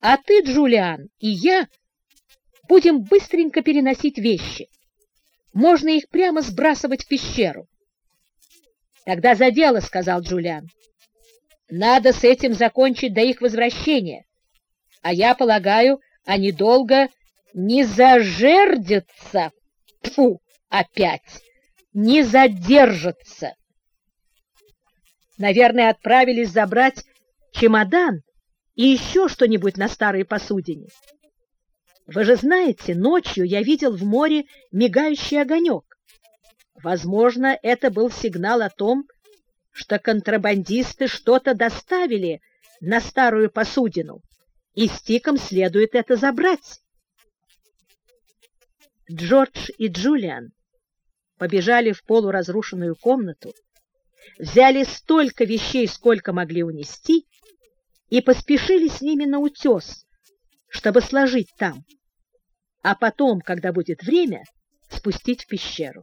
А ты, Джулиан, и я будем быстренько переносить вещи. Можно их прямо сбрасывать в пещеру. Тогда за дело, сказал Джулиан. Надо с этим закончить до их возвращения. А я полагаю, они долго не зажердятся. Тфу, опять не задержатся. Наверное, отправились забрать чемодан и еще что-нибудь на старой посудине. Вы же знаете, ночью я видел в море мигающий огонек. Возможно, это был сигнал о том, что контрабандисты что-то доставили на старую посудину, и стиком следует это забрать. Джордж и Джулиан побежали в полуразрушенную комнату, взяли столько вещей, сколько могли унести, и поспешили с ними на утес, чтобы сложить там, а потом, когда будет время, спустить в пещеру.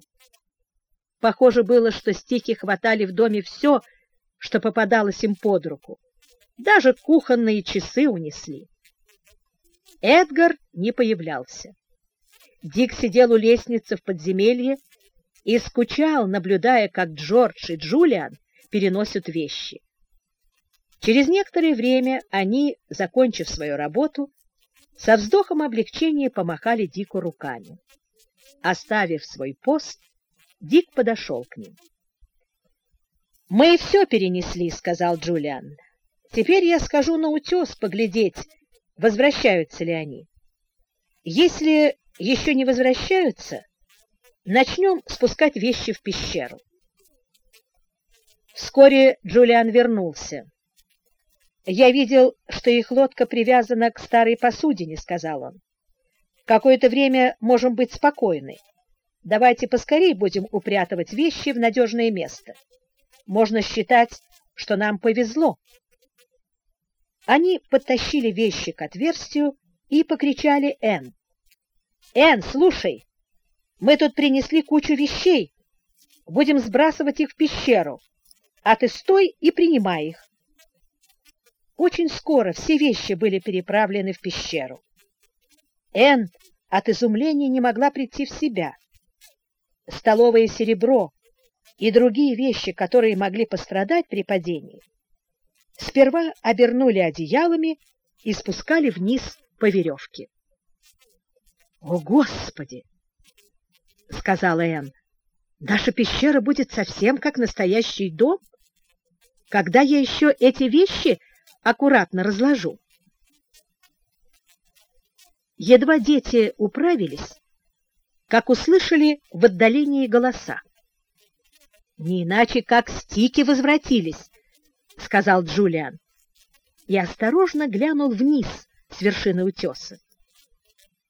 Похоже было, что стихи хватали в доме все, что попадалось им под руку. Даже кухонные часы унесли. Эдгар не появлялся. Дик сидел у лестницы в подземелье и скучал, наблюдая, как Джордж и Джулиан переносят вещи. Через некоторое время они, закончив свою работу, со вздохом облегчения помахали Дику руками. Оставив свой пост, Дик подошел к ним. «Мы все перенесли», — сказал Джулиан. «Теперь я скажу на утес поглядеть, возвращаются ли они. Если еще не возвращаются, начнем спускать вещи в пещеру». Вскоре Джулиан вернулся. «Я видел, что их лодка привязана к старой посудине», — сказал он. «Какое-то время можем быть спокойны. Давайте поскорей будем упрятывать вещи в надежное место. Можно считать, что нам повезло». Они подтащили вещи к отверстию и покричали Энн. «Энн, слушай, мы тут принесли кучу вещей. Будем сбрасывать их в пещеру, а ты стой и принимай их. Очень скоро все вещи были переправлены в пещеру. Энн от изумления не могла прийти в себя. Столовое серебро и другие вещи, которые могли пострадать при падении, сперва обернули одеялами и спускали вниз по веревке. «О, Господи!» — сказала Энн. «Наша пещера будет совсем как настоящий дом. Когда я еще эти вещи аккуратно разложу. Едва дети управились, как услышали в отдалении голоса. «Не иначе, как стики возвратились», — сказал Джулиан. И осторожно глянул вниз с вершины утеса.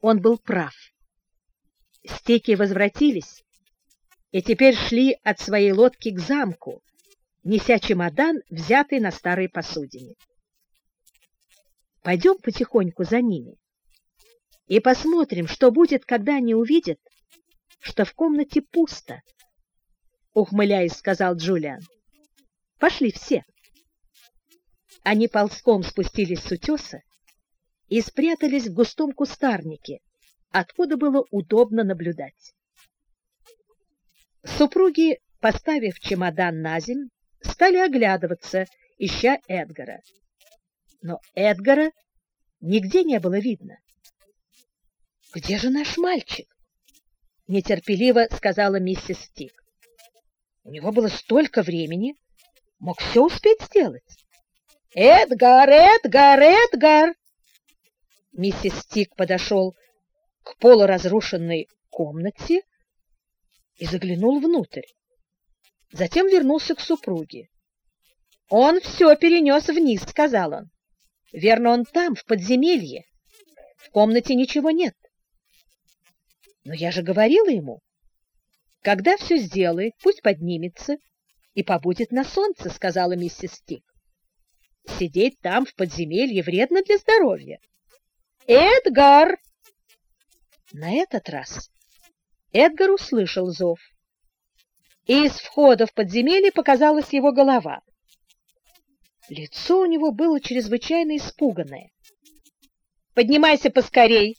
Он был прав. Стеки возвратились и теперь шли от своей лодки к замку, неся чемодан, взятый на старой посудине. Пойдем потихоньку за ними и посмотрим, что будет, когда они увидят, что в комнате пусто, — ухмыляясь, сказал Джулиан. — Пошли все. Они ползком спустились с утеса и спрятались в густом кустарнике, откуда было удобно наблюдать. Супруги, поставив чемодан на землю, стали оглядываться, ища Эдгара но Эдгара нигде не было видно. «Где же наш мальчик?» — нетерпеливо сказала миссис Стик. «У него было столько времени, мог все успеть сделать». «Эдгар, Эдгар, Эдгар!» Миссис Стик подошел к полуразрушенной комнате и заглянул внутрь. Затем вернулся к супруге. «Он все перенес вниз», — сказал он. Верно, он там, в подземелье. В комнате ничего нет. Но я же говорила ему, когда все сделает, пусть поднимется и побудет на солнце, сказала миссис Стик. Сидеть там, в подземелье, вредно для здоровья. Эдгар! На этот раз Эдгар услышал зов. И из входа в подземелье показалась его голова. Лицо у него было чрезвычайно испуганное. Поднимайся поскорей,